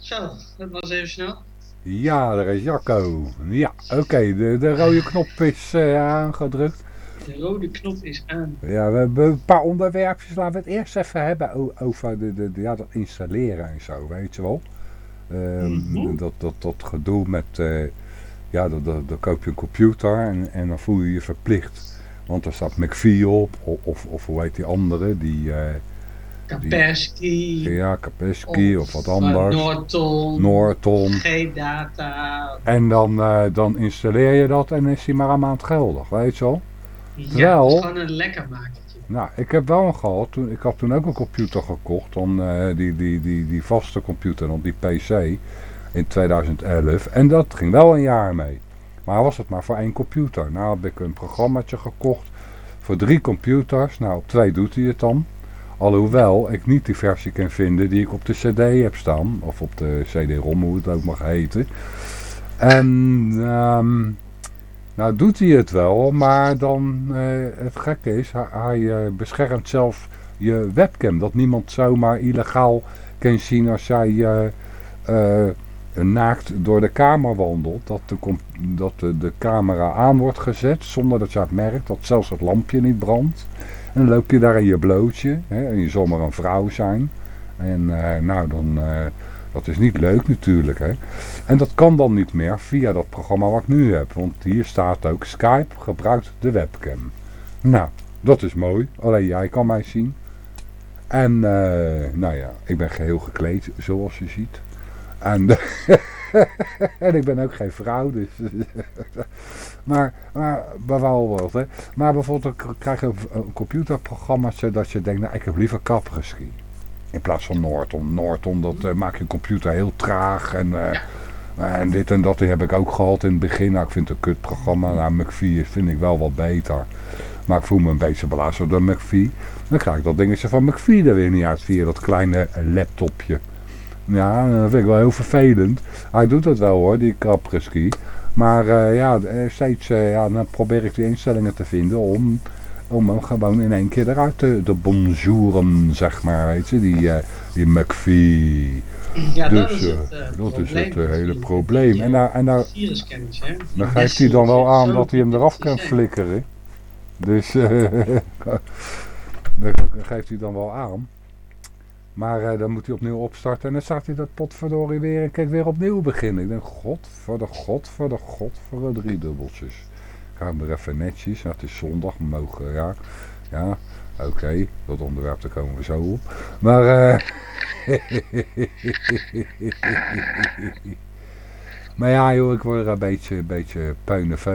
Zo, dat was even snel. Ja, daar is Jacco. Ja, oké, de, de rode knop is uh, aangedrukt. De rode knop is aan. Ja, we hebben een paar onderwerpjes. Laten we het eerst even hebben over de, de, de ja, dat installeren en zo, weet je wel. Um, mm -hmm. dat, dat, dat gedoe met, uh, ja, dan, dan koop je een computer en, en dan voel je je verplicht. Want er staat McVie op, of, of, of hoe heet die andere, die... Uh, Kaspersky. Ja, Kaspersky of, of, wat anders. Norton. Norton. G-Data. En dan, uh, dan installeer je dat en is hij maar een maand geldig, weet je wel. Ja, wel, het is gewoon een lekker makertje. Nou, ik heb wel een gehad. Toen, ik had toen ook een computer gekocht. Dan, uh, die, die, die, die vaste computer, dan die PC. In 2011. En dat ging wel een jaar mee. Maar was het maar voor één computer. Nou heb ik een programmaatje gekocht. Voor drie computers. Nou, op twee doet hij het dan. Alhoewel ik niet die versie kan vinden die ik op de cd heb staan. Of op de cd-rom, hoe het ook mag heten. En... Um, nou doet hij het wel, maar dan uh, het gekke is, hij, uh, beschermt zelf je webcam. Dat niemand zomaar illegaal kan zien als jij uh, naakt door de kamer wandelt. Dat, de, dat de, camera aan wordt gezet zonder dat je het merkt. Dat zelfs het lampje niet brandt. En dan loop je daar in je blootje. Hè, en je zal maar een vrouw zijn. En nou dan... Dat is niet leuk natuurlijk. Hè? En dat kan dan niet meer via dat programma wat ik nu heb. Want hier staat ook Skype gebruikt de webcam. Nou, dat is mooi. Alleen jij kan mij zien. En uh, nou ja, ik ben geheel gekleed zoals je ziet. En, en ik ben ook geen vrouw. Dus maar, maar, maar. Hè? Maar bijvoorbeeld krijg een, een computerprogramma zodat je denkt, nou ik heb liever Kaspersky. In plaats van Norton. Norton, dat uh, maakt je computer heel traag. En, ja. en dit en dat die heb ik ook gehad in het begin. Nou, ik vind het een kutprogramma. Nou, McVie vind ik wel wat beter. Maar ik voel me een beetje belazerd door McVie. Dan krijg ik dat dingetje van McVie er weer niet uit via dat kleine laptopje. Ja, dat vind ik wel heel vervelend. Hij doet het wel hoor, die Kaspersky. Maar uh, ja, steeds ja, dan probeer ik die instellingen te vinden om om hem gewoon in één keer eruit te, te bonjouren, zeg maar, weet je, die, uh, die McVie. Ja, dus, dat is het, dat is het hele probleem. Die En, nou, en hè. dan geeft hij dan wel aan dat hij hem eraf kan flikkeren. Dus dat geeft hij dan wel aan. Maar dan moet hij opnieuw opstarten en dan staat hij dat potverdorie weer en kijk weer opnieuw beginnen. Ik denk, god voor de god voor de god voor de drie dubbeltjes gaan we even netjes. Het is zondag, mogen ja. Ja, oké, dat onderwerp daar komen we zo op. Maar, uh, maar ja joh, ik word er een beetje, een beetje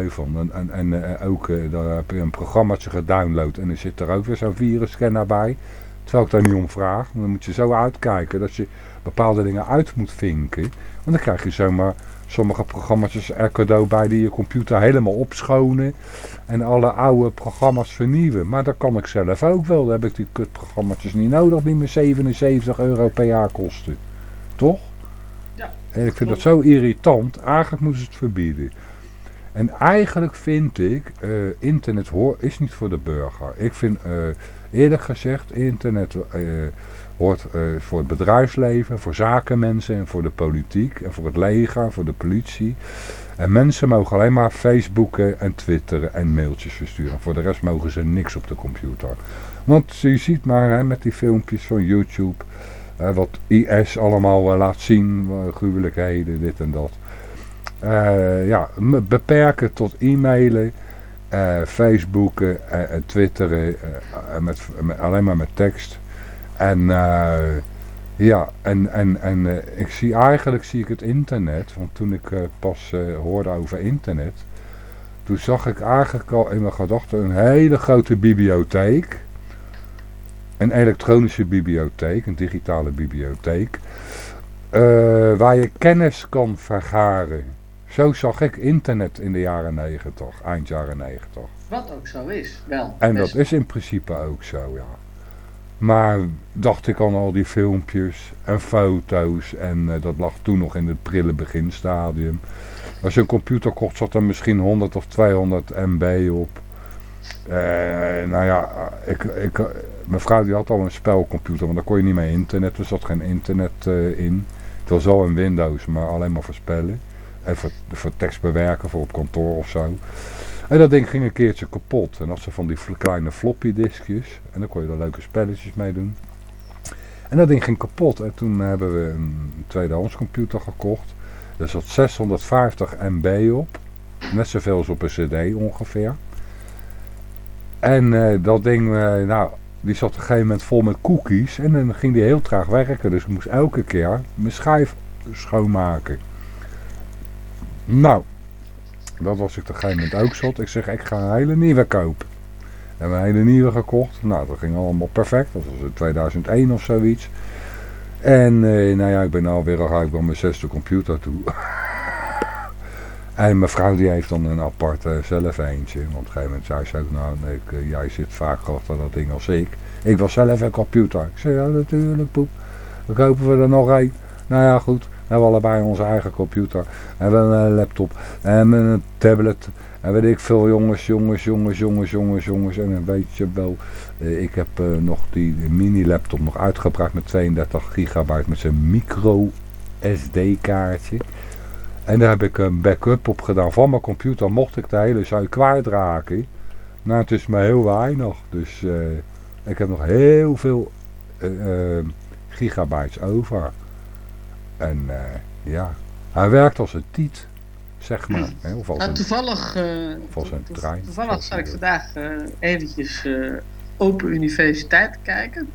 van. En, en, en uh, ook, daar heb je een programmaatje gedownload en er zit er ook weer zo'n virusscanner bij. Terwijl ik daar niet om vraag. Dan moet je zo uitkijken dat je bepaalde dingen uit moet vinken. Want dan krijg je zomaar sommige programma's er cadeau bij die je computer helemaal opschonen. En alle oude programma's vernieuwen. Maar dat kan ik zelf ook wel. Dan heb ik die kutprogramma's niet nodig die me 77 euro per jaar kosten. Toch? Ja. En ik vind dat zo irritant. Eigenlijk moeten ze het verbieden. En eigenlijk vind ik, uh, internet hoor, is niet voor de burger. Ik vind, uh, eerlijk gezegd, internet... Uh, hoort uh, voor het bedrijfsleven, voor zakenmensen en voor de politiek en voor het leger, voor de politie. En mensen mogen alleen maar Facebooken en twitteren en mailtjes versturen. Voor de rest mogen ze niks op de computer. Want je ziet maar hè, met die filmpjes van YouTube, wat IS allemaal uh, laat zien, gruwelijkheden, dit en dat. ja, beperken tot e-mailen, Facebooken en twitteren, met, alleen maar met tekst. En uh, ja, en, en, en uh, ik zie eigenlijk zie ik het internet, want toen ik uh, pas hoorde over internet, toen zag ik eigenlijk al in mijn gedachten een hele grote bibliotheek. Een elektronische bibliotheek, een digitale bibliotheek, waar je kennis kan vergaren. Zo zag ik internet in de jaren negentig, eind jaren negentig. Wat ook zo is, wel. En dat is in principe ook zo, ja. Maar dacht ik aan al die filmpjes en foto's en uh, dat lag toen nog in het prille beginstadium. Als je een computer kocht zat er misschien 100 of 200 MB op. Uh, nou ja, ik, ik, mijn vrouw die had al een spelcomputer, want daar kon je niet mee internet, er zat geen internet uh, in. Het was wel in Windows, maar alleen maar voor spellen. En voor, tekst bewerken, voor op kantoor of zo. En dat ding ging een keertje kapot. En als ze van die kleine floppy diskjes. En dan kon je er leuke spelletjes mee doen. En dat ding ging kapot. En toen hebben we een tweedehands computer gekocht. Er zat 650 MB op. Net zoveel als op een cd ongeveer. En uh, dat ding, uh, nou, die zat op een gegeven moment vol met cookies. En dan ging die heel traag werken. Dus ik moest elke keer mijn schijf schoonmaken. Nou, dat was ik op een gegeven moment ook zot. Ik zeg, ik ga een hele nieuwe kopen. En een hele nieuwe gekocht. Nou, dat ging allemaal perfect. Dat was in 2001 of zoiets. En eh, nou ja, ik ben alweer al ik mijn zesde computer toe. en mijn vrouw die heeft dan een apart uh, zelf eentje. Want op een gegeven moment zei ze nou ik, uh, jij zit vaak achter dat ding als ik. Ik was zelf een computer. Ik zei, ja natuurlijk poep. Dan kopen we er nog een. Nou ja, goed. We hebben allebei onze eigen computer. We hebben een laptop. En een tablet. En weet ik veel jongens, jongens, jongens, jongens, jongens, jongens. En weet je wel, eh, ik heb uh, nog die mini laptop nog uitgebreid met 32 gigabyte met zijn micro SD kaartje. En daar heb ik een backup op gedaan van mijn computer. Mocht ik de hele zou kwijtraken. Nou, het is maar heel weinig. Dus uh, ik heb nog heel veel gigabytes over. En ja, hij werkt als een tiet zeg maar. Hè, of als nou, een, toevallig, uh, of als een trein. Toevallig zat ik vandaag uh, eventjes Open Universiteit kijken.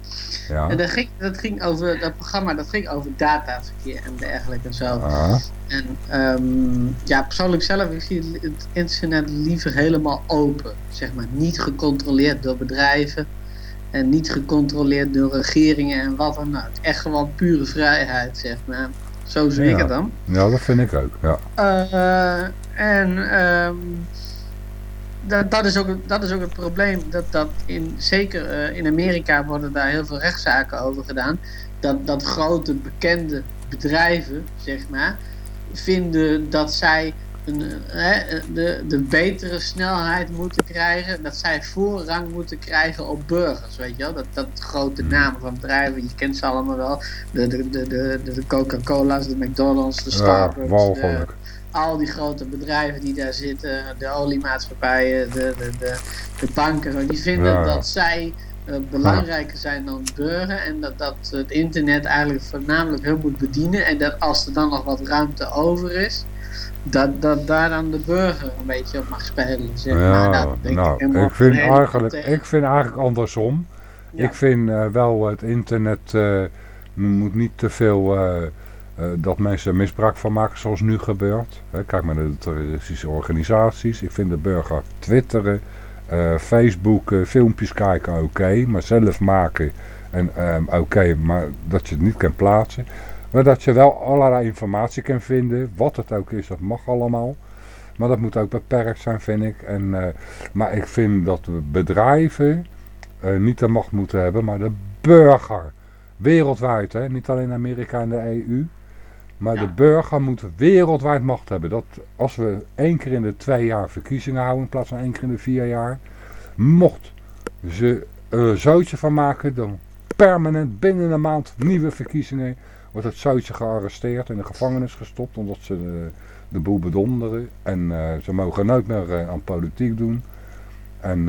Ja. En dat ging, dat ging over, dat programma dat ging over dataverkeer en dergelijke en zo. Ah. En um, ja, persoonlijk zelf, ik zie het internet liever helemaal open. Zeg maar, niet gecontroleerd door bedrijven. En niet gecontroleerd door regeringen en wat dan ook. Echt gewoon pure vrijheid, zeg maar. Zo zie ja. ik het dan. Ja, dat vind ik ook, ja. Uh, en um, dat, dat, is ook, dat is ook het probleem. Dat, dat in, zeker uh, in Amerika worden daar heel veel rechtszaken over gedaan. Dat, dat grote bekende bedrijven, zeg maar, vinden dat zij een, hè, de, de betere snelheid moeten krijgen. Dat zij voorrang moeten krijgen op burgers. Weet je wel? Dat, dat grote namen van bedrijven, je kent ze allemaal wel. De, de, de, de, de Coca-Cola's, de McDonald's, de Starbucks. Ja, de, al die grote bedrijven die daar zitten, de oliemaatschappijen, de, de, de, de banken. Die vinden Ja. dat zij uh, belangrijker zijn dan burger. En dat, dat het internet eigenlijk voornamelijk hun moet bedienen. En dat als er dan nog wat ruimte over is dat, dat daar dan de burger een beetje op mag spelen. Zeg maar. Ja, nou, denk nou, ik, ik, vind eigenlijk, tegen. ik vind eigenlijk andersom. Ja. Ik vind uh, wel het internet uh, moet niet te veel uh, dat mensen misbruik van maken zoals nu gebeurt. Hè, kijk maar naar de terroristische organisaties. Ik vind de burger twitteren, Facebook, filmpjes kijken oké, okay, maar zelf maken en um, oké, okay, maar dat je het niet kan plaatsen. Maar dat je wel allerlei informatie kan vinden. Wat het ook is, dat mag allemaal. Maar dat moet ook beperkt zijn, vind ik. En, uh, maar ik vind dat bedrijven uh, niet de macht moeten hebben, maar de burger. Wereldwijd, hè? niet alleen Amerika en de EU. Maar ja. de burger moet wereldwijd macht hebben. Dat als we één keer in de twee jaar verkiezingen houden, in plaats van één keer in de vier jaar. Mocht ze er zootje van maken, dan permanent binnen een maand nieuwe verkiezingen wordt het zoutje gearresteerd en in de gevangenis gestopt omdat ze de, de boel bedonderen. En uh, ze mogen nooit meer uh, aan politiek doen. En,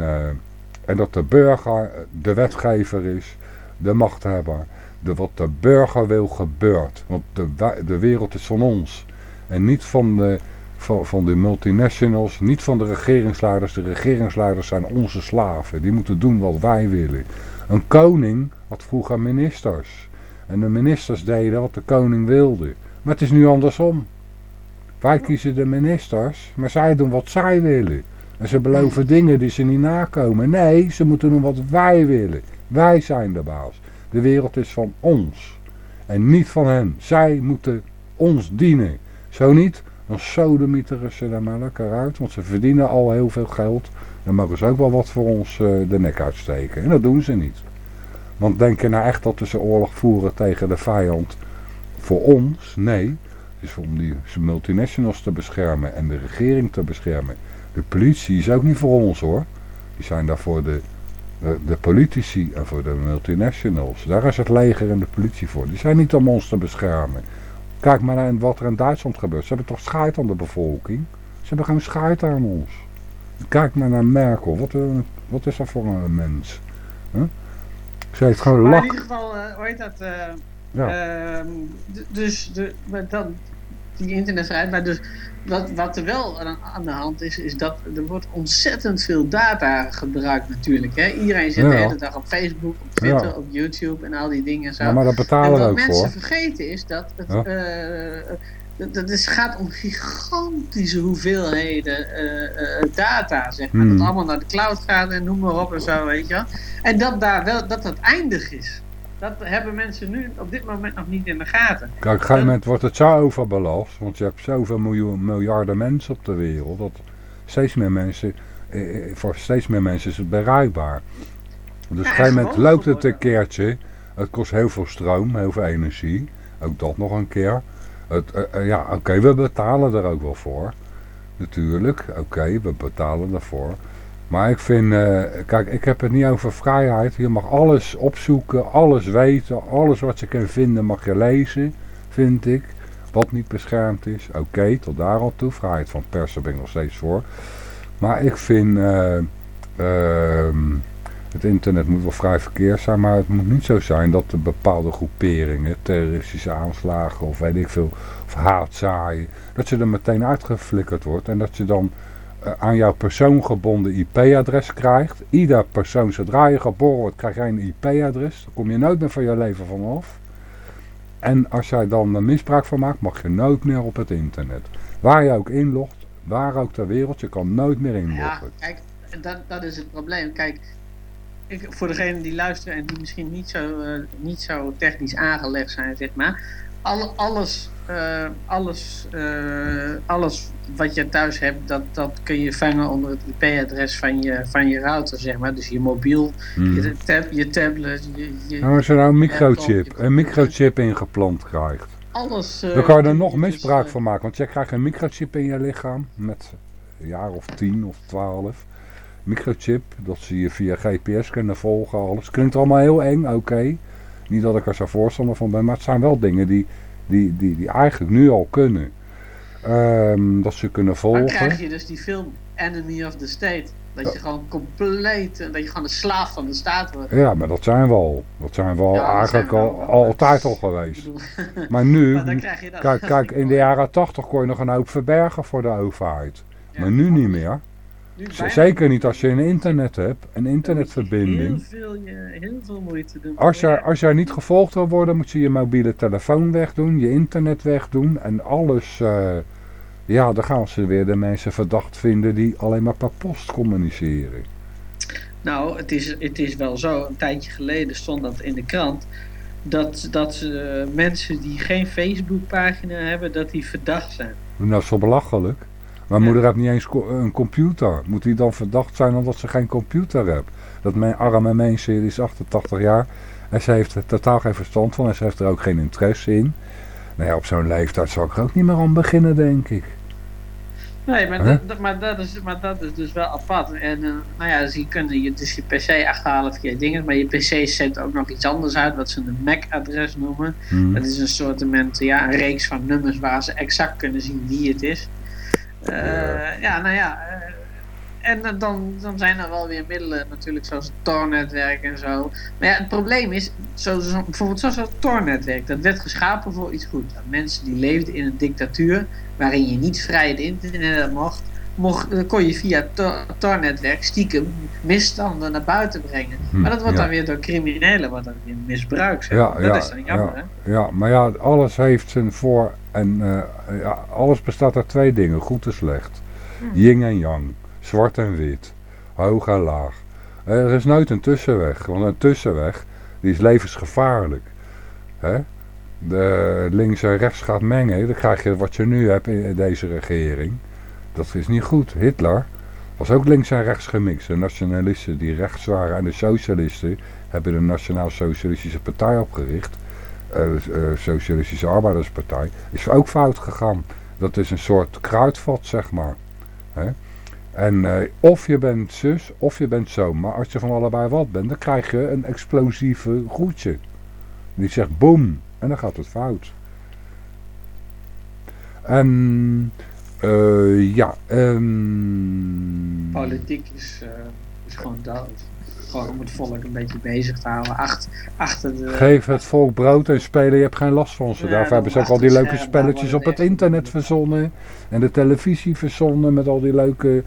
en dat de burger de wetgever is, de machthebber. De, wat de burger wil gebeurt. Want de, de wereld is van ons. En niet van de, van, van de multinationals, niet van de regeringsleiders. De regeringsleiders zijn onze slaven. Die moeten doen wat wij willen. Een koning had vroeger ministers. En de ministers deden wat de koning wilde. Maar het is nu andersom. Wij kiezen de ministers, maar zij doen wat zij willen. En ze beloven dingen die ze niet nakomen. Nee, ze moeten doen wat wij willen. Wij zijn de baas. De wereld is van ons. En niet van hen. Zij moeten ons dienen. Zo niet, dan sodemieteren ze er maar lekker uit. Want ze verdienen al heel veel geld. Dan mogen ze ook wel wat voor ons uh, de nek uitsteken. En dat doen ze niet. Want denk je nou echt dat ze oorlog voeren tegen de vijand voor ons? Nee. Het is om die multinationals te beschermen en de regering te beschermen. De politie is ook niet voor ons hoor. Die zijn daar voor de, de, politici en voor de multinationals. Daar is het leger en de politie voor. Die zijn niet om ons te beschermen. Kijk maar naar wat er in Duitsland gebeurt. Ze hebben toch scheid aan de bevolking? Ze hebben geen scheid aan ons. Kijk maar naar Merkel. Wat, wat is dat voor een mens? Huh? Ze heeft gewoon Maar lak. in ieder geval, eh, hoe heet dat? eh, Ja. ehm, dus de, dan, die internetvrijheid. Maar dus wat, wat er wel aan, aan de hand is, is dat er wordt ontzettend veel data gebruikt natuurlijk. Hè? Iedereen zit de hele dag op Facebook, op Twitter, Ja. op YouTube en al die dingen en zo. Ja, maar en betalen we wat ook mensen voor. vergeten is dat het, Ja. Dat, het gaat om gigantische hoeveelheden eh, eh, data, zeg maar. Hmm. Dat allemaal naar de cloud gaat en noem maar op en zo, weet je wel. En dat daar wel, dat dat eindig is. Dat hebben mensen nu op dit moment nog niet in de gaten. Kijk, op een gegeven moment wordt het zo overbelast. Want je hebt zoveel miljoen, miljarden mensen op de wereld. Dat steeds meer mensen, eh, eh, voor steeds meer mensen is het bereikbaar. Dus op een gegeven en moment loopt het een keertje. Het kost heel veel stroom, heel veel energie. Ook dat nog een keer. Het, eh, eh, ja, oké, we betalen er ook wel voor. Natuurlijk, oké, we betalen ervoor. Maar ik vind, eh, kijk, ik heb het niet over vrijheid. Je mag alles opzoeken, alles weten, alles wat je kan vinden mag je lezen, vind ik. Wat niet beschermd is, oké, tot daar al toe. Vrijheid van persen ben ik nog steeds voor. Maar ik vind, ehm, het internet moet wel vrij verkeer zijn, maar het moet niet zo zijn dat er bepaalde groeperingen, terroristische aanslagen of weet ik veel, of haatzaaien, dat je er meteen uitgeflikkerd wordt en dat je dan eh, aan jouw persoongebonden IP-adres krijgt. Ieder persoon, zodra je geboren wordt, krijg jij een IP-adres. Daar kom je nooit meer van je leven vanaf. En als jij dan er misbruik van maakt, mag je nooit meer op het internet. Waar je ook inlogt, waar ook ter wereld, je kan nooit meer Ja, inloggen. kijk, dat, dat is het probleem. Kijk, ik, voor degenen die luisteren en die misschien niet zo, eh, niet zo technisch aangelegd zijn, zeg maar. Alle, alles, eh, alles, eh, alles wat je thuis hebt, dat, dat kun je vangen onder het IP-adres van je, van je router, zeg maar. Dus je mobiel, Hmm. je, tab, je tablet, je, je, Nou, als je nou een microchip, een microchip ingeplant krijgt, alles. eh, dan kan je er nog dus, misbruik van maken. Want jij krijgt een microchip in je lichaam met een jaar of 10 of 12. Microchip, dat ze je via GPS kunnen volgen, alles. Klinkt allemaal heel eng, oké. Niet dat ik er zo voorstander van ben, maar het zijn wel dingen die, die, die, die eigenlijk nu al kunnen. Ehm, dat ze kunnen Dan volgen. krijg je dus die film Enemy of the State. Dat je gewoon compleet, eh, dat je gewoon de slaaf van de staat wordt. Ja, maar dat zijn we al. Dat zijn we al Ja, eigenlijk we al, al. altijd al geweest. Maar nu, maar dan krijg je dat. kijk, kijk, in de jaren 80 kon je nog een hoop verbergen voor de overheid. Ja, Maar nu niet meer. Zeker niet. als je een internet hebt, een Heel internetverbinding. veel, je, heel veel moeite doen. Als jij, als jij niet gevolgd wil worden, moet je je mobiele telefoon wegdoen, je internet wegdoen en alles. eh, ja, dan gaan ze weer de mensen verdacht vinden die alleen maar per post communiceren. Nou, het is, het is wel zo. Een tijdje geleden stond dat in de krant. Dat, dat eh, mensen die geen Facebookpagina hebben, dat die verdacht zijn. Nou, dat is wel belachelijk. Mijn Ja. moeder heeft niet eens co- een computer. Moet die dan verdacht zijn omdat ze geen computer heeft? Dat mijn arme mensen, die is 88 jaar. En ze heeft er totaal geen verstand van. En ze heeft er ook geen interesse in. Nou ja, op zo'n leeftijd zou ik er ook niet meer aan beginnen, denk ik. Nee, maar, Huh? dat, dat- maar, dat, is, maar dat is dus wel apart. En eh, nou ja, dus je kunt je, dus je PC achterhalen via dingen. Maar je PC zendt ook nog iets anders uit, wat ze een MAC-adres noemen. Hm. Dat is een soort ja, een reeks van nummers waar ze exact kunnen zien wie het is. Eh, Ja. nou ja. eh, en dan, dan zijn er wel weer middelen natuurlijk, zoals Tor-netwerk en zo. Maar ja, het probleem is, zo, bijvoorbeeld zoals het Tor-netwerk, dat werd geschapen voor iets goeds. Dat mensen die leefden in een dictatuur, waarin je niet vrij het internet mocht, mocht kon je via het Tor- Tor-netwerk stiekem misstanden naar buiten brengen. Hm, Maar dat wordt ja. dan weer door criminelen wordt dan weer misbruikt. Zeg. Ja, dat ja, is dan jammer, hè? Ja, maar ja, alles heeft zijn voor- en eh, ja, alles bestaat uit twee dingen, goed en slecht. Yin en yang, zwart en wit, hoog en laag. Eh, Er is nooit een tussenweg, want een tussenweg die is levensgevaarlijk. Hè? De links en rechts gaat mengen, dan krijg je wat je nu hebt in deze regering. Dat is niet goed. Hitler was ook links en rechts gemixt. De nationalisten die rechts waren en de socialisten hebben de Nationaal Socialistische Partij opgericht. Eh, Socialistische Arbeiderspartij. Is ook fout gegaan. Dat is een soort kruidvat, zeg maar. En eh, of je bent zus, of je bent zo. Maar als je van allebei wat bent, dan krijg je een explosieve groetje. Die zegt boem. En dan gaat het fout. En uh, ja, um... politiek is, uh, is gewoon dood. Gewoon om het volk een beetje bezig te houden. Achter, achter de... Geef het volk brood en spelen, je hebt geen last van ze. Ja, Daarvoor hebben ze ook al die leuke spelletjes op het internet verzonnen. En de televisie verzonnen met al die leuke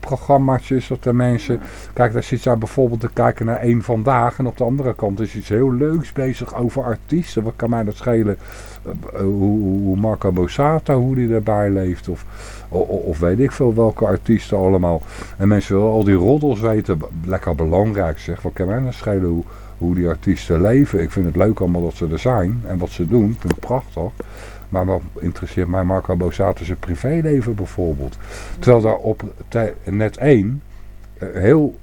programma's dat de mensen... Kijk, daar zit zij bijvoorbeeld te kijken naar één vandaag. En op de andere kant is iets heel leuks bezig over artiesten. Wat kan mij dat schelen hoe, Marco Bossato, hoe die erbij leeft. Of, of, weet ik veel welke artiesten allemaal. En mensen willen al die roddels weten. Lekker belangrijk zeg. Wat kan mij dat schelen hoe, hoe die artiesten leven. Ik vind het leuk allemaal dat ze er zijn. En wat ze doen. Ik vind het prachtig. Maar wat interesseert mij Marco Bossato zijn privéleven bijvoorbeeld. Terwijl daar op net 1 een heel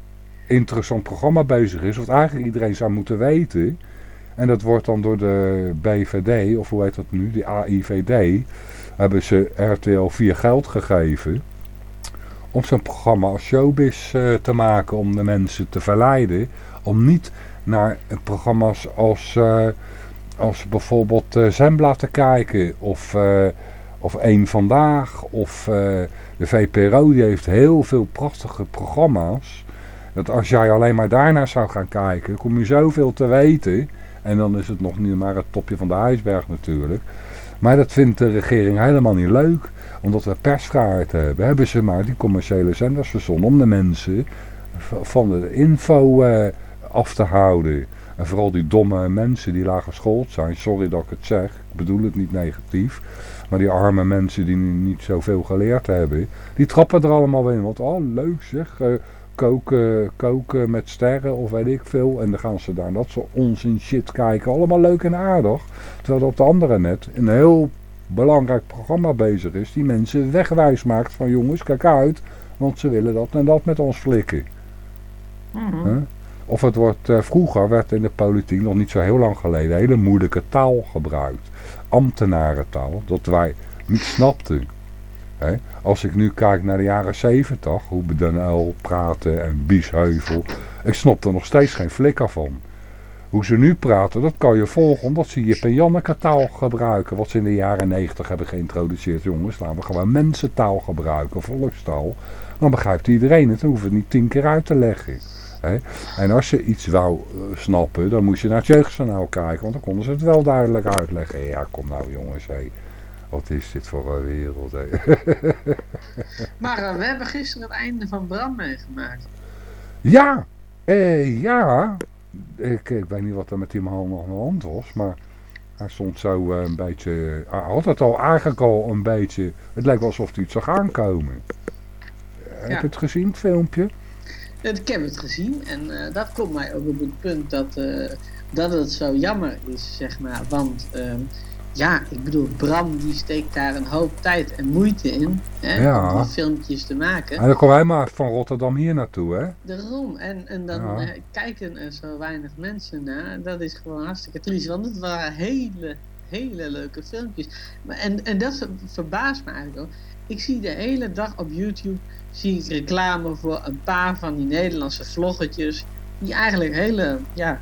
interessant programma bezig is. Wat eigenlijk iedereen zou moeten weten. En dat wordt dan door de BVD, of hoe heet dat nu, die AIVD, hebben ze RTL 4 geld gegeven om zo'n programma als showbiz uh, te maken, om de mensen te verleiden, om niet naar programma's als, uh, als bijvoorbeeld uh, Zembla te kijken, of, of Eén Vandaag, of de VPRO, die heeft heel veel prachtige programma's. Dat als jij alleen maar daarnaar zou gaan kijken, kom je zoveel te weten... En dan is het nog niet maar het topje van de ijsberg natuurlijk. Maar dat vindt de regering helemaal niet leuk. Omdat we persvrijheid hebben. Hebben ze maar die commerciële zenders verzonnen om de mensen van de info eh, af te houden. En vooral die domme mensen die laag geschoold zijn. Sorry dat ik het zeg. Ik bedoel het niet negatief. Maar die arme mensen die niet zoveel geleerd hebben. Die trappen er allemaal in. Want oh leuk zeg. Koken, koken met sterren of weet ik veel. En dan gaan ze daar dat soort onzin shit kijken. Allemaal leuk en aardig. Terwijl er op de andere net een heel belangrijk programma bezig is. Die mensen wegwijs maakt van jongens kijk uit. Want ze willen dat en dat met ons flikken. Mhm. Of het wordt, uh, vroeger werd in de politiek nog niet zo heel lang geleden hele moeilijke taal gebruikt. Ambtenarentaal. Dat wij niet snapten. Als ik nu kijk naar de jaren 70, hoe Den praten en Biesheuvel, ik snap er nog steeds geen flikker van. Hoe ze nu praten, dat kan je volgen, omdat ze Jip en Janneke taal gebruiken, wat ze in de jaren 90 hebben geïntroduceerd. Jongens, laten we gewoon mensentaal gebruiken, volkstaal. Dan begrijpt iedereen het, dan we het niet tien keer uit te leggen. En als je iets wou eh, snappen, dan moest je naar het jeugdjournaal kijken, want dan konden ze het wel duidelijk uitleggen. Ja, kom nou jongens, hé. Wat is dit voor een wereld, hè? maar uh, we hebben gisteren het einde van Bram meegemaakt. Ja, eh, ja. Ik, ik weet niet wat er met die man nog aan de hand was, maar hij stond zo uh, een beetje... Hij had het al eigenlijk al een beetje... Het lijkt alsof hij iets zag aankomen. Heb je het gezien, het filmpje? Ik heb het gezien en uh, dat komt mij ook op het punt dat, dat het zo jammer is, zeg maar. Want ehm, ja, ik bedoel, Bram die steekt daar een hoop tijd en moeite in hè, om die filmpjes te maken. En dan komen wij maar van Rotterdam hier naartoe, hè? Daarom. En, en dan eh, kijken er zo weinig mensen naar. Dat is gewoon hartstikke triest, want het waren hele, hele leuke filmpjes. Maar, en, en dat verbaast me eigenlijk ook. Ik zie de hele dag op YouTube zie ik reclame voor een paar van die Nederlandse vloggetjes. Die eigenlijk hele, ja,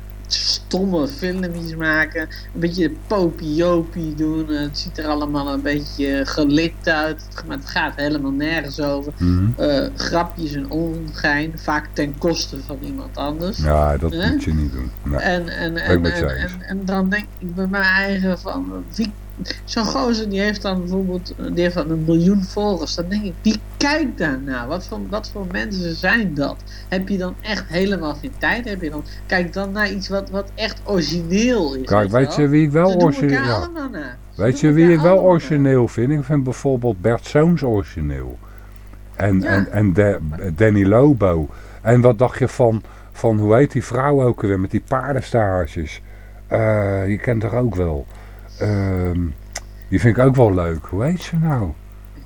stomme filmpjes maken. Een beetje popiopie doen. Het ziet er allemaal een beetje gelikt uit. Maar het gaat helemaal nergens over. Eh, grapjes en ongein. Vaak ten koste van iemand anders. Ja, dat moet je niet doen. Nee. En, en, en, en, en, dan denk ik bij mijn eigen van... Wie Zo'n gozer die heeft dan bijvoorbeeld die heeft dan een miljoen volgers. Dan denk ik, wie kijkt daarna? Wat voor, wat voor mensen zijn dat? Heb je dan echt helemaal geen tijd? Heb je dan, kijk dan naar iets wat, wat echt origineel is. Kijk, weet je wie ik wel origineel ja. Weet je wie ik wel origineel vind? Ik vind bijvoorbeeld Bert Zoons origineel. En, en, en de, Danny Lobo. En wat dacht je van, van hoe heet die vrouw ook weer met die paardenstaartjes? Uh, je kent haar ook wel. Um, die vind ik ook wel leuk. Hoe heet ze nou?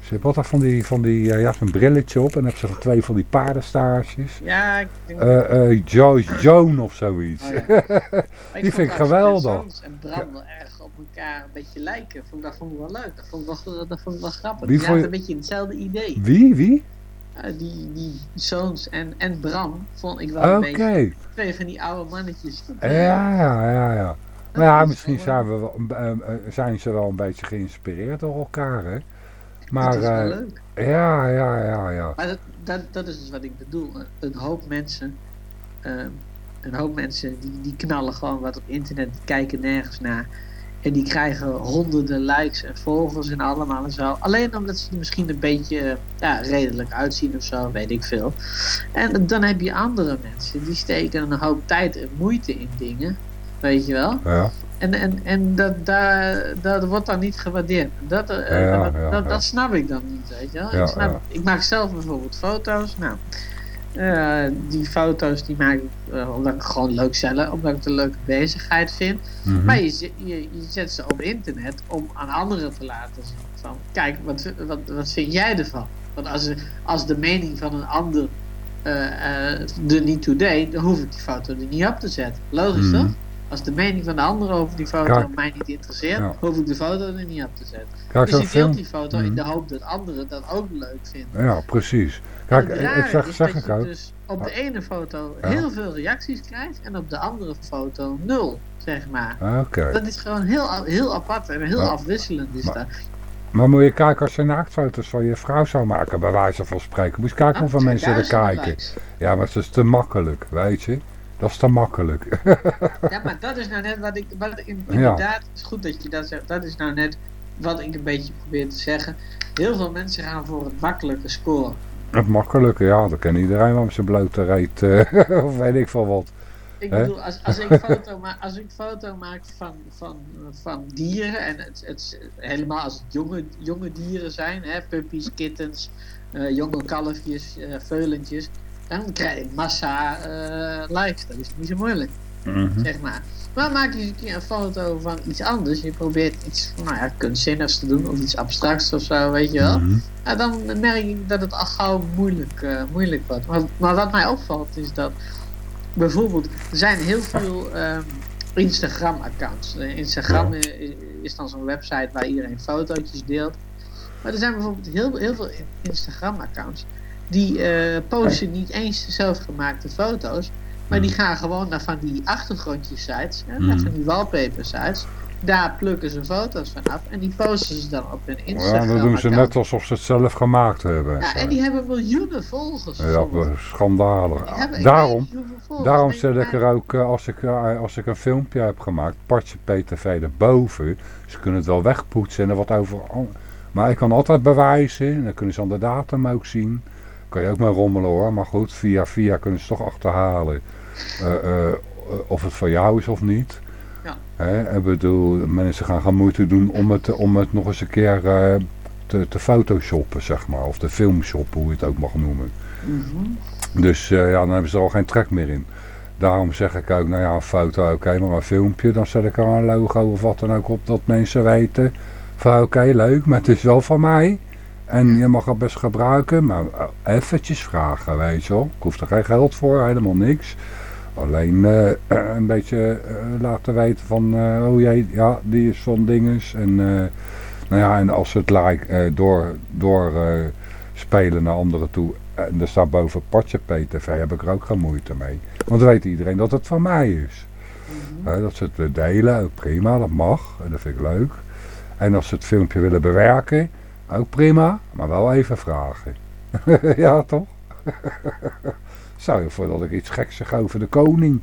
Ze heeft altijd van die, van die uh, ja, zo'n brilletje op en heeft ze twee van die paardenstaarsjes. Ja, ik denk uh, uh, Joyce Joan of zoiets. Oh, ja. die vind ik geweldig. En Bram wel erg op elkaar een beetje lijken. Vond, dat vond ik wel leuk. Dat vond ik wel, dat vond ik wel grappig. Wie die had een beetje hetzelfde idee. Wie? Wie? die, die Zoons en, en Bram vond ik wel een beetje twee van die oude mannetjes. Ja, ja, ja, ja. Nou ja, misschien zijn, we wel, uh, zijn ze wel een beetje geïnspireerd door elkaar, hè? Maar, dat is wel eh, leuk. ja, ja, ja, ja. Maar dat, dat, dat is dus wat ik bedoel. Een hoop mensen, een hoop mensen die, die knallen gewoon wat op internet, die kijken nergens naar. En die krijgen honderden likes en volgers en allemaal en zo. Alleen omdat ze er misschien een beetje ja, redelijk uitzien of zo, weet ik veel. En dan heb je andere mensen die steken een hoop tijd en moeite in dingen. Weet je wel? ja. En, en, en dat, daar, dat wordt dan niet gewaardeerd. Dat, eh, Ja, dat, snap ik dan niet, weet je wel. Ik, snap, ik maak zelf bijvoorbeeld foto's. Nou, eh, die foto's die maak ik eh, omdat ik gewoon leuk zelf, omdat ik het een leuke bezigheid vind. Mhm. Maar je, zet- je, je zet ze op internet om aan anderen te laten zien. Van, kijk, wat, wat, wat vind jij ervan? Want als, als de mening van een ander eh, er niet toe deed, dan hoef ik die foto er niet op te zetten. Logisch Mhm. toch? Als de mening van de ander over die foto Kijk. mij niet interesseert, Ja. hoef ik de foto er niet op te zetten. Kijk, dus ik film... die foto Mhm. in de hoop dat anderen dat ook leuk vinden. Ja, precies. Kijk, ik zeg, zeg dat ik je ook. dus op de ene foto Ja. heel veel reacties krijgt en op de andere foto nul, zeg maar. Oké. Dat is gewoon heel, heel apart en heel Ja. afwisselend is Maar- dat. Maar moet je kijken als je naaktfoto's van je vrouw zou maken, bij wijze van spreken. Moet je kijken Ah, hoeveel mensen er kijken. likes. Ja, maar het is te makkelijk, weet je. Dat is te makkelijk. Ja, maar dat is nou net wat ik, wat inderdaad, het is goed dat je dat zegt, dat is nou net wat ik een beetje probeer te zeggen. Heel veel mensen gaan voor het makkelijke scoren. het makkelijke, ja, dat kan iedereen met zijn blote reet, eh, of weet ik veel wat. Ik bedoel, als, als, ik foto ma als ik foto maak van, van, van dieren, en het, het, helemaal als het jonge, jonge dieren zijn, hè, puppies, kittens, eh, jonge kalfjes, eh veulentjes, dan krijg ik massa eh, likes. Dat is niet zo moeilijk, Mhm. zeg maar. Maar maak je eens een keer een foto van iets anders. Je probeert iets nou ja, kunstzinnigs te doen of iets abstracts of zo, weet je wel. Mhm. Ja, dan merk ik dat het al gauw moeilijk, eh, moeilijk wordt. Maar, maar wat mij opvalt is dat bijvoorbeeld er zijn heel veel ehm, Instagram-accounts. Eh, Instagram Ja. i- is dan zo'n website waar iedereen fotootjes deelt. Maar er zijn bijvoorbeeld heel, heel veel Instagram-accounts die eh, posten niet eens zelfgemaakte foto's, maar die gaan gewoon naar van die achtergrondjes-sites, hè, naar Mhm. van die wallpaper-sites. Daar plukken ze foto's van af en die posten ze dan op hun Ja, Instagram. dan doen ze net alsof ze het zelf gemaakt hebben. Ja, en die hebben miljoenen volgers. Ja, schandalig. Daarom, daarom zet ik er ook, eh, als ik, eh, als ik een filmpje heb gemaakt, Partje PTV erboven. Ze kunnen het wel wegpoetsen en er wat over... Maar ik kan altijd bewijzen, en dan kunnen ze aan de datum ook zien. Kan je ook maar rommelen hoor, maar goed, via via kunnen ze toch achterhalen. eh, eh, of het van jou is of niet. Ja. Hè, ik bedoel, mensen gaan gaan moeite doen om het, om het nog eens een keer eh, te, te photoshoppen, zeg maar. Of te filmshoppen, hoe je het ook mag noemen. Mhm. Dus eh, ja, dan hebben ze er al geen trek meer in. Daarom zeg ik ook, nou ja, een foto, oké, maar een filmpje, dan zet ik er een logo of wat dan ook op, dat mensen weten van oké, leuk, maar het is wel van mij. En je mag het best gebruiken, maar eh, eventjes vragen, weet je wel. Ik hoef er geen geld voor, helemaal niks. Alleen eh, een beetje eh, laten weten van, eh, oh jee, ja, die is van dinges. En, nou ja, en als ze het like, door, door spelen naar anderen toe. En er staat boven Patje PTV, heb ik er ook geen moeite mee. Want weet iedereen dat het van mij is. Mhm. Dat ze het delen, prima, dat mag. En dat vind ik leuk. En als ze het filmpje willen bewerken, ook prima. Maar wel even vragen. ja, toch? Stel je voor dat ik iets geks zeg over de koning.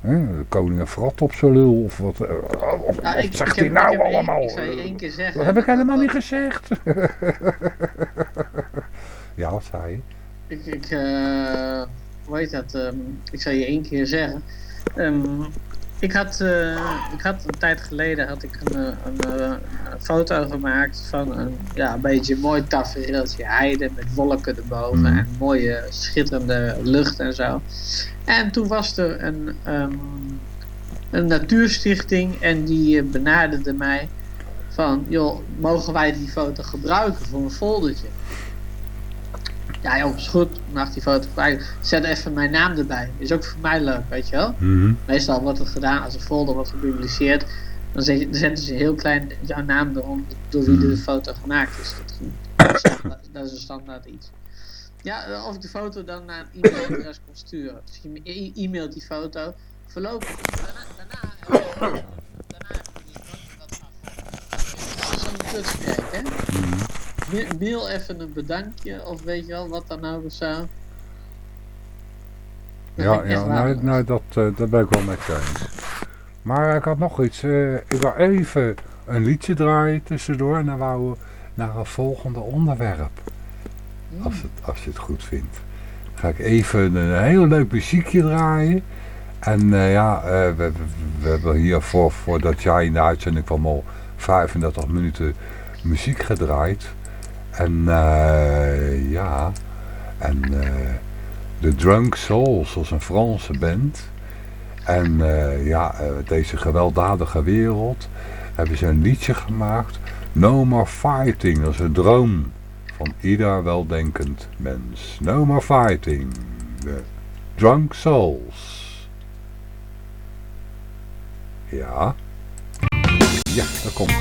Hè, de koning een frat op zijn lul. Of wat, eh, Nou, ik- zegt ik hij nou heb allemaal? Ik zal je één keer zeggen. Dat heb ik helemaal niet gezegd. ja, wat zei je? Ik, ik eh, hoe heet dat? ehm, ik zal je één keer zeggen. Ehm, ik, had, eh, ik had een tijd geleden had ik een, eh, een, eh, een foto gemaakt van een, ja, een beetje een mooi tafereeltje heide met wolken erboven Mhm. en mooie schitterende lucht en zo. En toen was er een, ehm, een natuurstichting en die benaderde mij van, joh, mogen wij die foto gebruiken voor een foldertje? Ja joh, is goed, mag die foto gebruiken. Zet even mijn naam erbij. Is ook voor mij leuk, weet je wel. Mhm. Meestal wordt het gedaan als een folder wordt gepubliceerd. Dan, zetten ze heel klein jouw naam eronder door wie de Mhm. foto gemaakt is. Dat, is een standaard- dat is een standaard iets. Ja, of ik de foto dan naar een e-mailadres kon sturen. Dus je e- e-mailt die foto. Voorlopig, daarna, daarna, je- daarna heb je die foto dat af. Dat is zo'n kutstreek, hè? Mail even een bedankje, of weet je wel, wat dan nou of zo. Ja, ja nou, nou dat, uh, dat ben ik wel met je eens. Maar ik had nog iets. Uh, ik wil even een liedje draaien tussendoor en dan wou we naar een volgende onderwerp. Hmm. Als, het, als je het goed vindt. Dan ga ik even een heel leuk muziekje draaien. En uh, ja, we, we, we, hebben hier voor, voordat jij in de uitzending kwam al 35 minuten muziek gedraaid. En ja, en... The Drunk Souls als een Franse band. En uh, ja, uh, deze gewelddadige wereld hebben ze een liedje gemaakt. No More Fighting, dat is een droom van ieder weldenkend mens. No More Fighting, The Drunk Souls. Ja. Ja, daar komt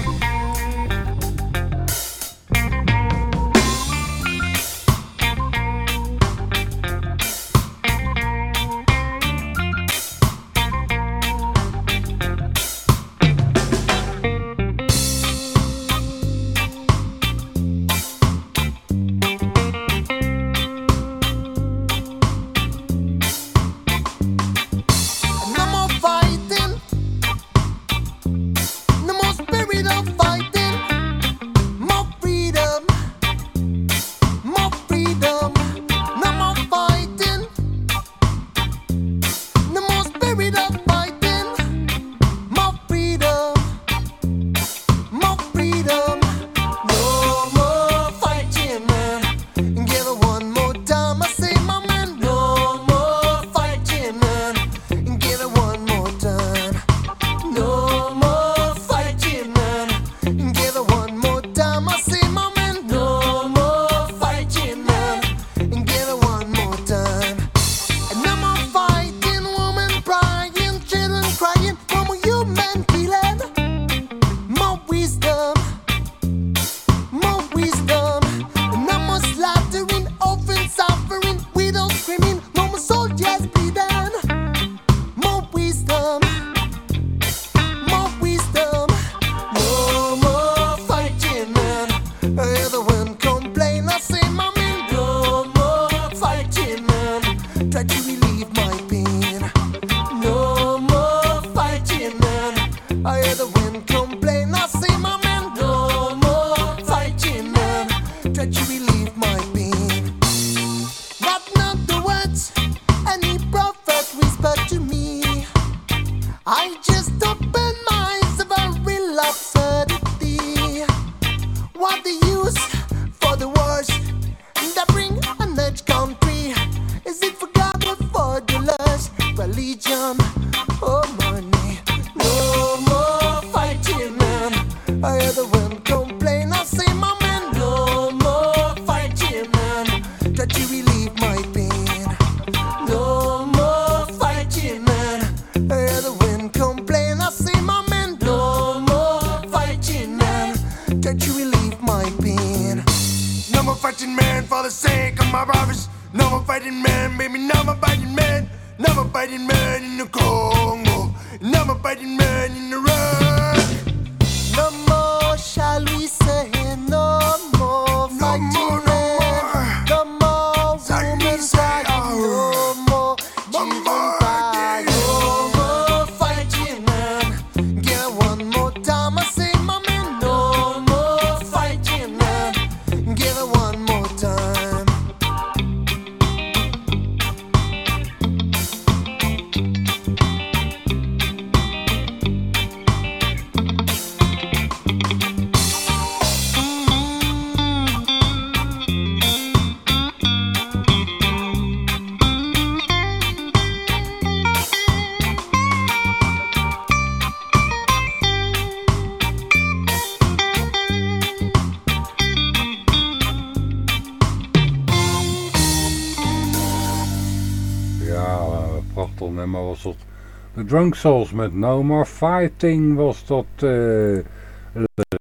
Drunk Souls met No More Fighting was dat uh,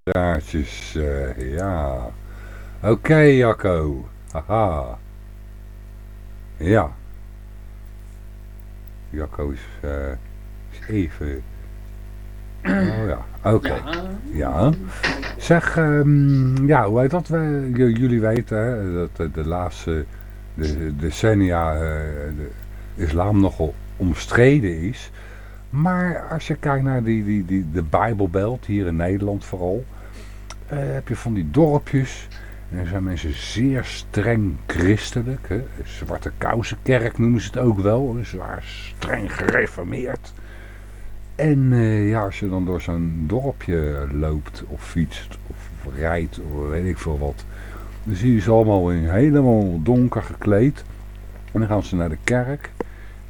raadjes. Uh, ja. Oké okay, Jacco. Haha. Ja. Jacco is, uh, is even Oh ja, oké. Ja. Zeg, ehm, ja, hoe heet dat? We, jullie weten hè, dat de, de laatste de, decennia uh, de islam nogal omstreden is. Maar als je kijkt naar die, die, die, de Bijbelbelt, hier in Nederland vooral, uh, heb je van die dorpjes. En dan zijn mensen zeer streng christelijk. Hè? Zwarte Kousenkerk noemen ze het ook wel. Zwaar streng gereformeerd. En uh, ja, als je dan door zo'n dorpje loopt of fietst of rijdt of weet ik veel wat. Dan zie je ze allemaal in helemaal donker gekleed. En dan gaan ze naar de kerk.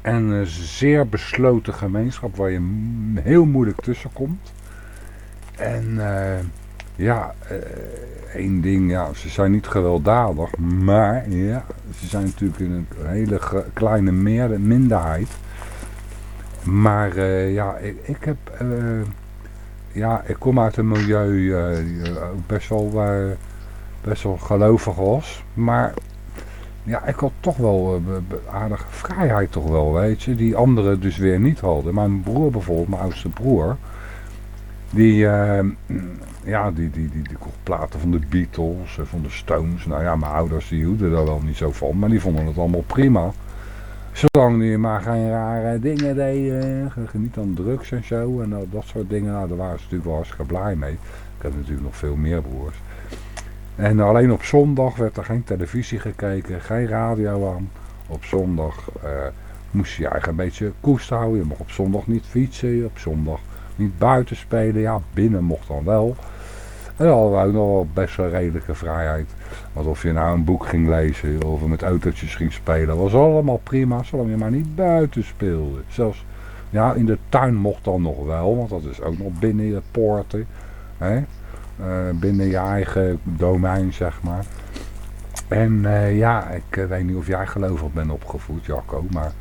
En een zeer besloten gemeenschap waar je heel moeilijk tussen komt. En uh, ja, uh, één ding, ja, ze zijn niet gewelddadig. Maar ja, ze zijn natuurlijk in een hele kleine minderheid. Maar uh, ja, ik, heb... ja, ik kom uit een milieu uh, best wel, best wel gelovig was. Maar ja, ik had toch wel uh, aardige vrijheid toch wel, weet je. Die anderen dus weer niet hadden. Mijn broer bijvoorbeeld, mijn oudste broer. Die, uh, ja, die, die, die, die kocht platen van de Beatles en van de Stones. Nou ja, mijn ouders die hielden daar wel niet zo van. Maar die vonden het allemaal prima. Zolang die maar geen rare dingen deed. Uh, geniet aan drugs en zo. En dat soort dingen. Nou, daar waren ze natuurlijk wel hartstikke blij mee. Ik heb natuurlijk nog veel meer broers. En alleen op zondag werd er geen televisie gekeken, geen radio aan. Op zondag uh, moest je eigenlijk een beetje koest houden. Je mocht op zondag niet fietsen, op zondag niet buiten spelen. Ja, binnen mocht dan wel. En dan hadden we ook nog wel best wel redelijke vrijheid. Want of je nou een boek ging lezen of met autootjes ging spelen, was allemaal prima, zolang je maar niet buiten speelde. Zelfs ja, in de tuin mocht dan nog wel, want dat is ook nog binnen je poorten. Hè? Uh, binnen je eigen domein, zeg maar. En uh, ja, ik uh, weet niet of jij gelovig bent opgevoed, Jacco, maar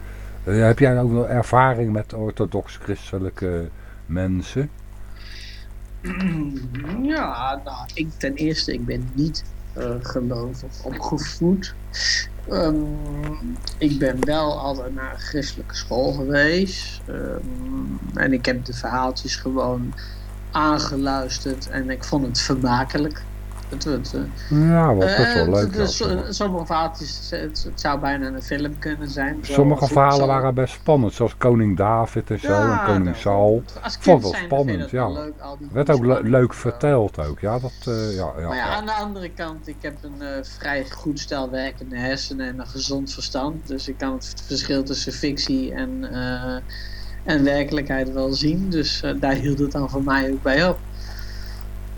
heb jij ook nog ervaring met orthodox-christelijke mensen? Ja, nou, ik ten eerste, ik ben niet gelovig opgevoed. Um, ik ben wel altijd naar een christelijke school geweest. Um, en ik heb de verhaaltjes gewoon aangeluisterd en ik vond het vermakelijk. Het, het, ja, wat best wel leuk. Dus, sommige verhaaltjes, het, zou bijna een film kunnen zijn. Sommige verhalen waren best spannend, zoals Koning David en zo, ja, en Koning Saul. Als vond het wel spannend, ja. Leuk, Werd ook le leuk verteld ook, ja. Dat, uh, ja, ja, maar ja, aan de andere kant, ik heb een uh, vrij goed stel werkende hersenen en een gezond verstand. Dus ik kan het verschil tussen fictie en... Uh, en werkelijkheid wel zien. Dus uh, daar hield het dan voor mij ook bij op.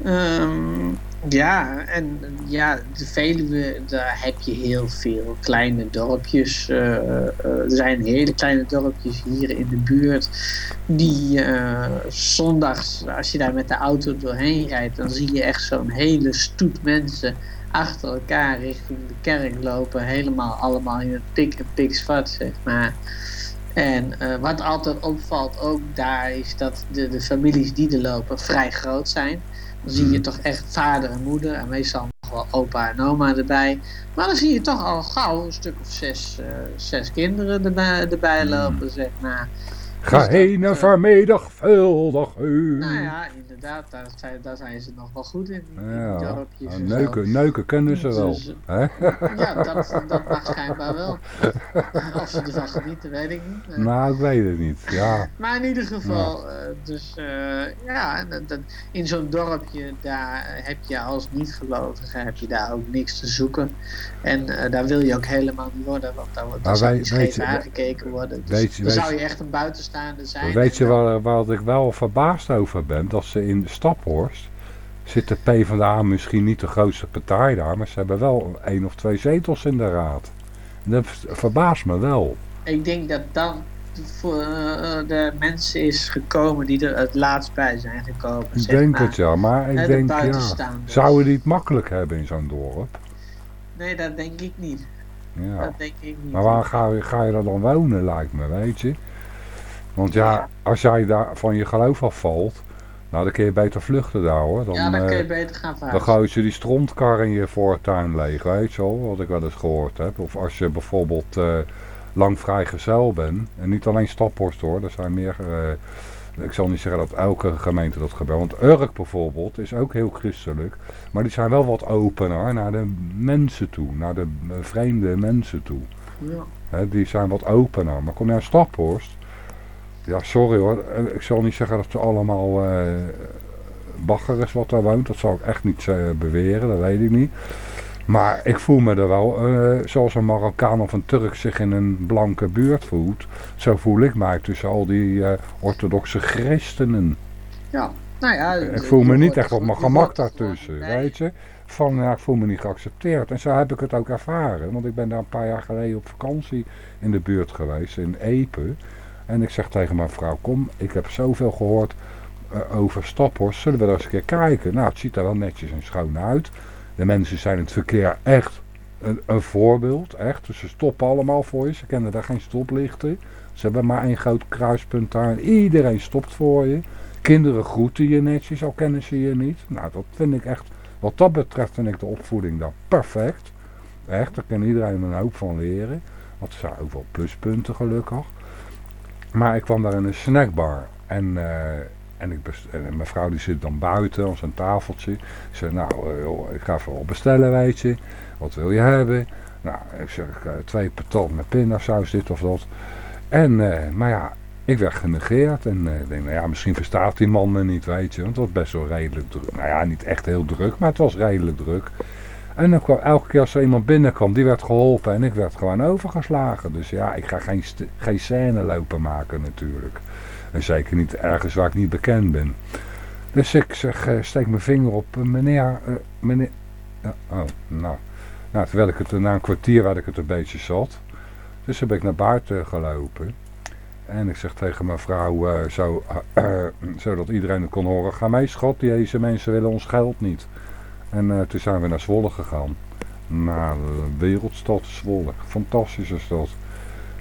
Um, ja, en ja, de Veluwe, daar heb je heel veel kleine dorpjes. Uh, uh, er zijn hele kleine dorpjes hier in de buurt. Die zondags, als je daar met de auto doorheen rijdt, dan zie je echt zo'n hele stoet mensen achter elkaar richting de kerk lopen. Helemaal allemaal in het pik en pik zwart, zeg maar. En uh, wat altijd opvalt ook daar is dat de, de families die er lopen vrij groot zijn. Dan zie je hmm. toch echt vader en moeder en meestal nog wel opa en oma erbij. Maar dan zie je toch al gauw een stuk of zes, uh, zes kinderen erbij, erbij hmm. lopen, zeg maar. Dus vermenigvuldig u. Nou ja, inderdaad, daar zijn, daar zijn ze nog wel goed in. in ja, dorpjes nou, neuken, neuken kunnen ze wel. Dus, ja, dat, dat mag schijnbaar wel. of ze ervan genieten, weet ik niet. Nou, ik weet het niet, ja. Maar in ieder geval, ja. Uh, dus uh, ja, in zo'n dorpje, daar heb je als niet-gelovige, heb je daar ook niks te zoeken. En daar wil je ook helemaal niet worden, want daar, zou je scheef aangekeken worden. Dus weet je, dan zou je echt een buitenstaander zijn. Weet je waar, waar ik wel verbaasd over ben? Dat ze in Staphorst zit de PvdA misschien niet de grootste partij daar, maar ze hebben wel één of twee zetels in de raad. Dat verbaast me wel. Ik denk dat dat voor uh, de mensen is gekomen die er het laatst bij zijn gekomen. Ik denk het ja, maar ik denk ja, zouden die het makkelijk hebben in zo'n dorp? Nee, dat denk ik niet. Ja. Dat denk ik niet. Maar waar ga je, ga je dan wonen lijkt me, weet je? Want ja, als jij daar van je geloof afvalt, nou dan kun je beter vluchten daar hoor. Dan, ja, dan kun je eh, beter gaan. Dan gooi je die strontkar in je voortuin leeg, weet je wel, wat ik wel eens gehoord heb. Of als je bijvoorbeeld uh, lang vrijgezel bent, en niet alleen Staphorst hoor, er zijn meer uh, Ik zal niet zeggen dat elke gemeente dat gebeurt. Want Urk bijvoorbeeld is ook heel christelijk. Maar die zijn wel wat opener naar de mensen toe. Naar de vreemde mensen toe. Ja. die zijn wat opener. Maar kom naar Staphorst. Ja, sorry hoor. Ik zal niet zeggen dat ze allemaal uh, bagger is wat daar woont. Dat zal ik echt niet uh, beweren. Dat weet ik niet. Maar ik voel me er wel, uh, zoals een Marokkaan of een Turk zich in een blanke buurt voelt. Zo voel ik mij tussen al die orthodoxe christenen. Ja, nou ja. Ik voel me niet echt op mijn gemak daartussen, weet je. Van, ja, ik voel me niet geaccepteerd. En zo heb ik het ook ervaren. Want ik ben daar een paar jaar geleden op vakantie in de buurt geweest, in Epe. En ik zeg tegen mijn vrouw, kom, ik heb zoveel gehoord uh, over Staphorst. Zullen we daar eens een keer kijken? Nou, het ziet er wel netjes en schoon uit. De mensen zijn het verkeer echt een, voorbeeld. Echt. Dus ze stoppen allemaal voor je. Ze kennen daar geen stoplichten. Ze hebben maar één groot kruispunt daar. En iedereen stopt voor je. Kinderen groeten je netjes, al kennen ze je niet. Nou, dat vind ik echt... Wat dat betreft vind ik de opvoeding daar perfect. Echt, daar kan iedereen een hoop van leren. Want er zijn ook wel pluspunten gelukkig. Maar ik kwam daar in een snackbar. En... Uh, en, ik en mijn vrouw die zit dan buiten op zijn tafeltje. Ik zei, nou, eh, ik ga op bestellen, weet je. Wat wil je hebben? Nou, ik zeg, uh, twee patat met pindasaus, dit of dat. En, maar ja, ik werd genegeerd. En ik denk, nou ja, misschien verstaat die man me niet, weet je. Want het was best wel redelijk druk. Nou ja, niet echt heel druk, maar het was redelijk druk. En dan kwam elke keer als er iemand binnenkwam, die werd geholpen en ik werd gewoon overgeslagen. Dus ja, ik ga geen, geen scène lopen maken natuurlijk. En zeker niet ergens waar ik niet bekend ben. Dus ik zeg, uh, steek mijn vinger op, uh, meneer, uh, meneer, oh, nou. nou, terwijl ik het na een kwartier waar ik het een beetje zat. Dus heb ik naar buiten gelopen. En ik zeg tegen mijn vrouw, zo, zodat iedereen het kon horen, ga mee schat, deze mensen willen ons geld niet. En toen zijn we naar Zwolle gegaan. Naar de wereldstad Zwolle. Fantastische stad.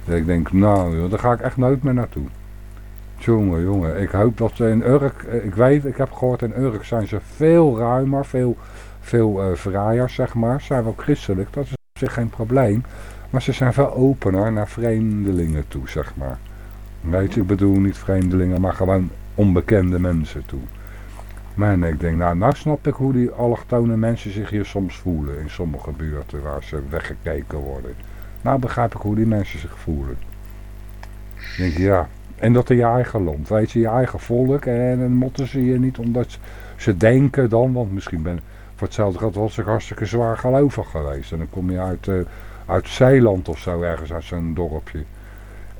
Ik denk, nou, daar ga ik echt nooit meer naartoe. Jongen, jongen. Ik hoop dat ze in Urk, eh, ik weet, ik heb gehoord in Urk zijn ze veel ruimer, veel, veel uh, zeg maar. Zijn wel christelijk, dat is op zich geen probleem. Maar ze zijn veel opener naar vreemdelingen toe, zeg maar. Weet je, ik bedoel niet vreemdelingen, maar gewoon onbekende mensen toe. Maar ik denk, nou, nou snap ik hoe die allochtone mensen zich hier soms voelen in sommige buurten waar ze weggekeken worden. Nou begrijp ik hoe die mensen zich voelen. Denk, ja, en dat in je eigen land, weet je, je eigen volk. En dan moeten ze je niet, omdat ze denken dan, want misschien ben voor hetzelfde geld was ik hartstikke zwaar gelovig geweest. En dan kom je uit, uh, uit Zeeland of zo, ergens uit zo'n dorpje.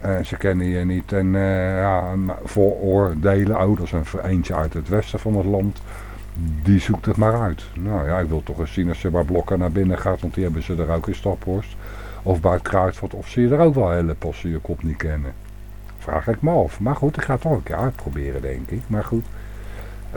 En ze kennen je niet en uh, ja, vooroordelen, oh dat is een eentje uit het westen van het land, die zoekt het maar uit. Nou ja, ik wil toch eens zien als ze bij Blokken naar binnen gaat, want die hebben ze er ook in Staphorst. Of bij het Kruidvat, of ze je er ook wel hele posten je kop niet kennen. Vraag ik me af. Maar goed, ik ga het toch een keer uitproberen, denk ik. Maar goed.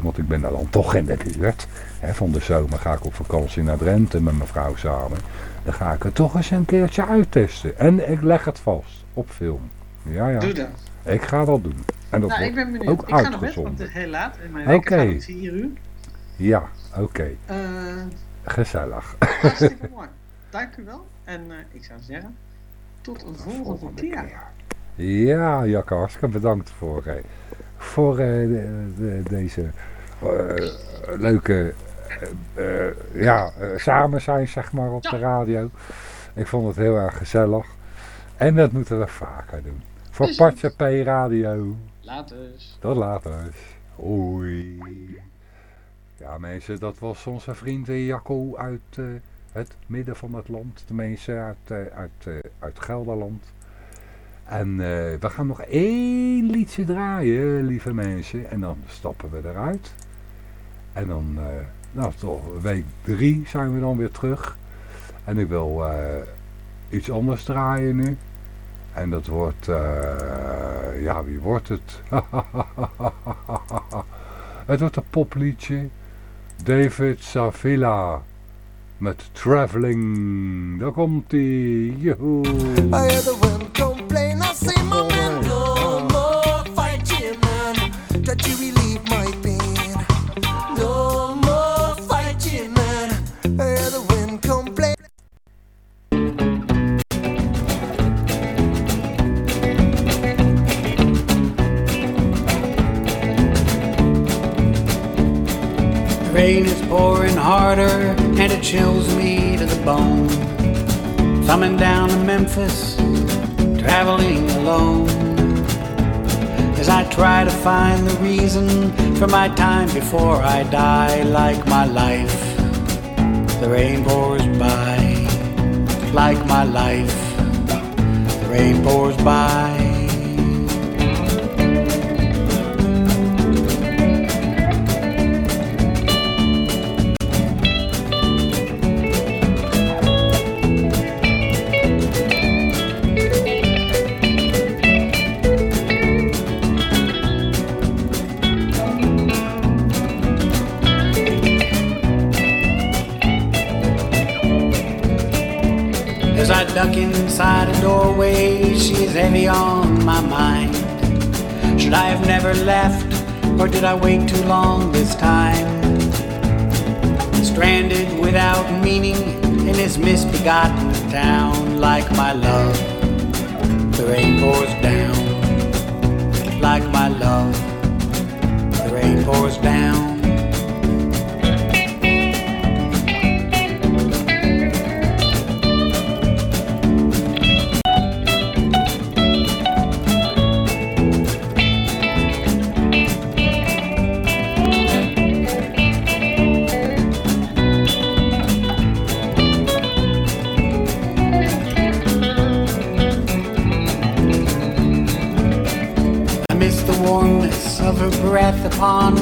Want ik ben dan toch in de buurt. Hè, van de zomer ga ik op vakantie naar Drenthe met mijn vrouw samen. Dan ga ik het toch eens een keertje uittesten. En ik leg het vast. Op film. Ja, ja. Doe dat. Ik ga dat doen. En dat nou, ik ben benieuwd. Ook ik ga naar bed, want het is heel laat. En mijn okay. gaat 4 uur. Ja, oké. Okay. Uh, Gezellig. Hartstikke mooi. Dank u wel. En uh, ik zou zeggen, tot een volgende, volgende keer. keer. Ja, Jacke, hartstikke bedankt voor, eh, voor de, de, deze uh, leuke ja, samen zijn, zeg maar, op de radio. Ik vond het heel erg gezellig. En dat moeten we vaker doen. Voor dus Patje P Radio. Later. Tot later. Hoi. Ja mensen, dat was onze vriend Jacco uit het midden van het land. De mensen uit, uit, uit Gelderland. En uh, we gaan nog één liedje draaien, lieve mensen. En dan stappen we eruit. En dan, uh, nou toch, week drie zijn we dan weer terug. En ik wil uh, iets anders draaien nu. En dat wordt, ja wie wordt het? het wordt een popliedje. David Savilla met Traveling. Daar komt ie. Joehoe. Traveling alone. As I try to find the reason for my time before I die, like my life, the rain pours by. Like my life, the rain pours by. Stuck inside a doorway, she's heavy on my mind. Should I have never left, or did I wait too long this time? Stranded without meaning in this misbegotten town, like my love, the rain pours down. Like my love, the rain pours down.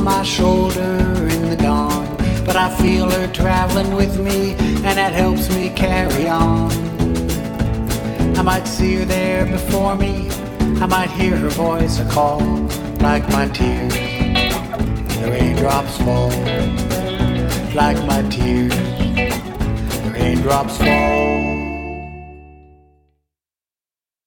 My shoulder in the dawn. But I feel her traveling with me, and that helps me carry on. I might see her there before me, I might hear her voice a call, like my tears. The raindrops fall, like my tears. The raindrops fall.